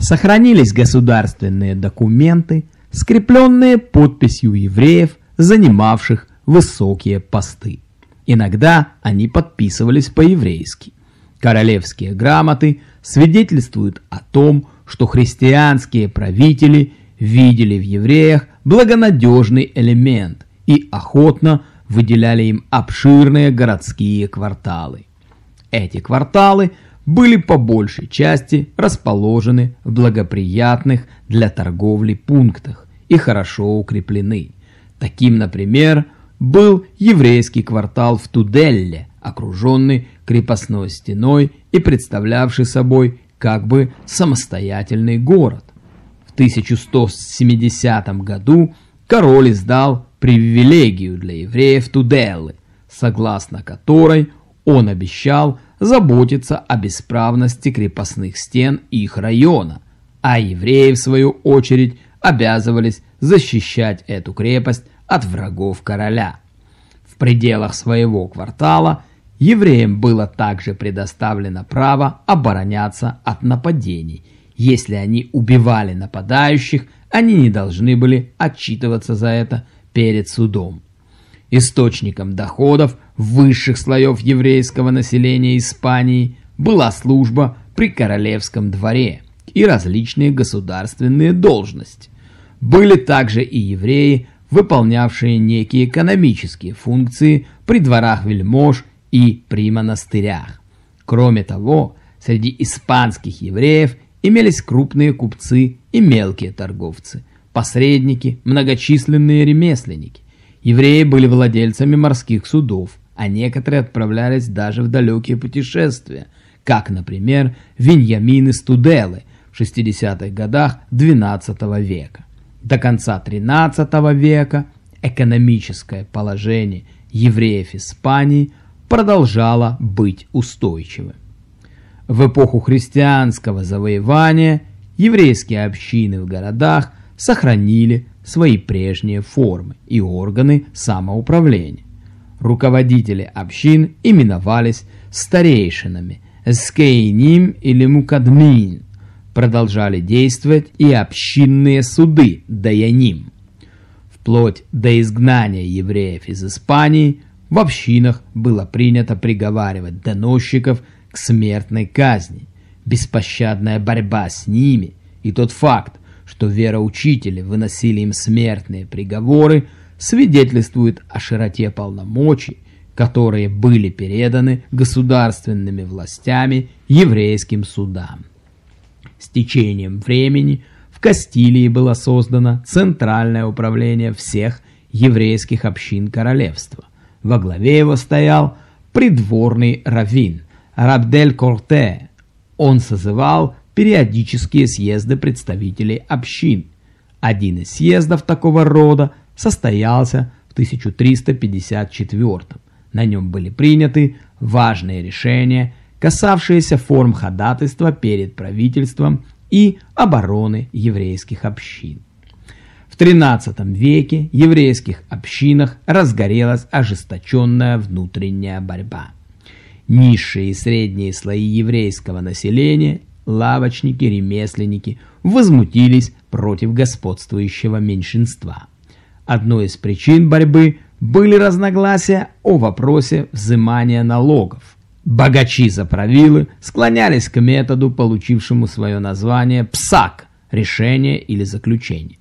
Сохранились государственные документы, скрепленные подписью евреев, занимавших высокие посты. Иногда они подписывались по-еврейски. Королевские грамоты свидетельствуют о том, что христианские правители видели в евреях благонадежный элемент и охотно выделяли им обширные городские кварталы. Эти кварталы были по большей части расположены в благоприятных для торговли пунктах и хорошо укреплены. Таким, например, был еврейский квартал в Туделле, окруженный крепостной стеной и представлявший собой как бы самостоятельный город. В 1170 году король издал привилегию для евреев Туделлы, согласно которой он обещал заботиться о бесправности крепостных стен их района, а евреи, в свою очередь, обязывались защищать эту крепость от врагов короля. В пределах своего квартала евреям было также предоставлено право обороняться от нападений. Если они убивали нападающих, они не должны были отчитываться за это перед судом. Источником доходов высших слоев еврейского населения Испании была служба при королевском дворе и различные государственные должности. Были также и евреи, выполнявшие некие экономические функции при дворах вельмож и при монастырях. Кроме того, среди испанских евреев имелись крупные купцы и мелкие торговцы, посредники, многочисленные ремесленники. Евреи были владельцами морских судов, а некоторые отправлялись даже в далекие путешествия, как, например, Виньямин из Туделы в 60-х годах XII века. До конца XIII века экономическое положение евреев Испании продолжало быть устойчивым. В эпоху христианского завоевания еврейские общины в городах сохранили свои прежние формы и органы самоуправления. Руководители общин именовались старейшинами, скейним или мукадмин, продолжали действовать и общинные суды Даяним. Вплоть до изгнания евреев из Испании в общинах было принято приговаривать доносчиков к смертной казни. Беспощадная борьба с ними и тот факт, что вероучители выносили им смертные приговоры, свидетельствует о широте полномочий, которые были переданы государственными властями еврейским судам. С течением времени в Кастилии было создано Центральное управление всех еврейских общин королевства. Во главе его стоял придворный раввин Рабдель Корте. Он созывал периодические съезды представителей общин. Один из съездов такого рода состоялся в 1354 На нем были приняты важные решения касавшиеся форм ходатайства перед правительством и обороны еврейских общин. В XIII веке в еврейских общинах разгорелась ожесточенная внутренняя борьба. Низшие и средние слои еврейского населения, лавочники, ремесленники, возмутились против господствующего меньшинства. Одной из причин борьбы были разногласия о вопросе взимания налогов. Богачи за правилы склонялись к методу, получившему свое название «псак» – решение или заключение.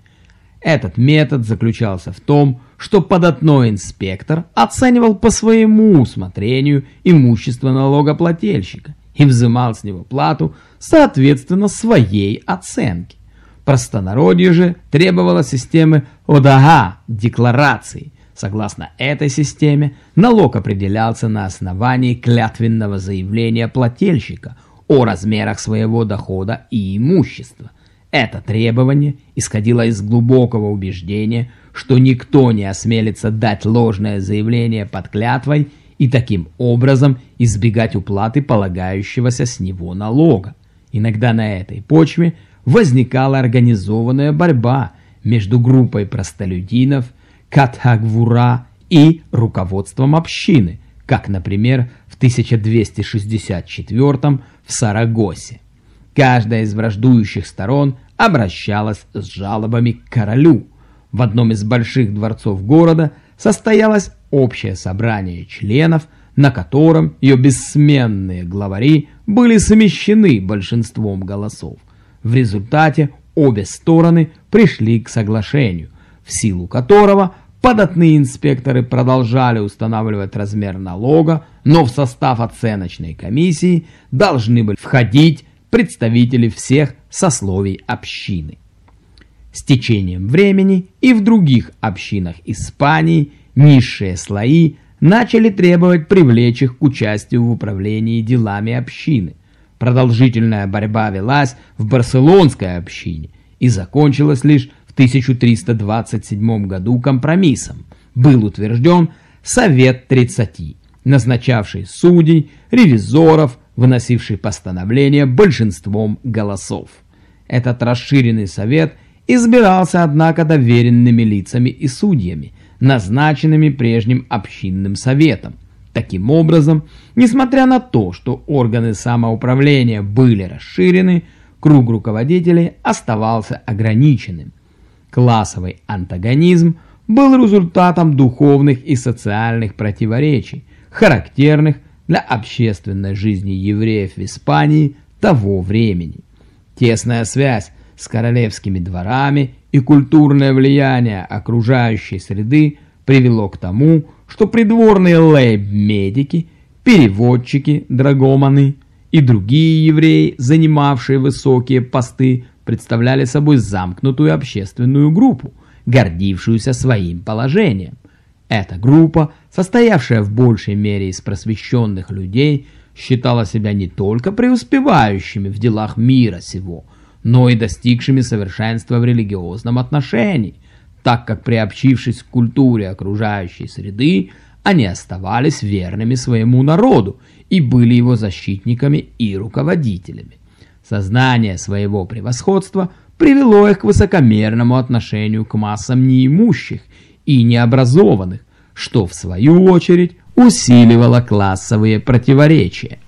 Этот метод заключался в том, что податной инспектор оценивал по своему усмотрению имущество налогоплательщика и взимал с него плату соответственно своей оценке. Простонародье же требовало системы ОДАГА – декларации – Согласно этой системе, налог определялся на основании клятвенного заявления плательщика о размерах своего дохода и имущества. Это требование исходило из глубокого убеждения, что никто не осмелится дать ложное заявление под клятвой и таким образом избегать уплаты полагающегося с него налога. Иногда на этой почве возникала организованная борьба между группой простолюдинов Катхагвура и руководством общины, как, например, в 1264 в Сарагосе. каждая из враждующих сторон обращалась с жалобами к королю. В одном из больших дворцов города состоялось общее собрание членов, на котором ее бессменные главари были совмещены большинством голосов. В результате обе стороны пришли к соглашению, в силу которого податные инспекторы продолжали устанавливать размер налога, но в состав оценочной комиссии должны были входить представители всех сословий общины. С течением времени и в других общинах Испании низшие слои начали требовать привлечь их к участию в управлении делами общины. Продолжительная борьба велась в барселонской общине и закончилась лишь в 1327 году компромиссом. Был утвержден Совет 30, назначавший судей, ревизоров, выносивший постановления большинством голосов. Этот расширенный совет избирался, однако, доверенными лицами и судьями, назначенными прежним общинным советом. Таким образом, несмотря на то, что органы самоуправления были расширены, круг руководителей оставался ограниченным. Классовый антагонизм был результатом духовных и социальных противоречий, характерных для общественной жизни евреев в Испании того времени. Тесная связь с королевскими дворами и культурное влияние окружающей среды привело к тому, что придворные лейб-медики, переводчики, драгоманы и другие евреи, занимавшие высокие посты, представляли собой замкнутую общественную группу, гордившуюся своим положением. Эта группа, состоявшая в большей мере из просвещенных людей, считала себя не только преуспевающими в делах мира сего, но и достигшими совершенства в религиозном отношении, так как приобщившись к культуре окружающей среды, они оставались верными своему народу и были его защитниками и руководителями. Сознание своего превосходства привело их к высокомерному отношению к массам неимущих и необразованных, что в свою очередь усиливало классовые противоречия.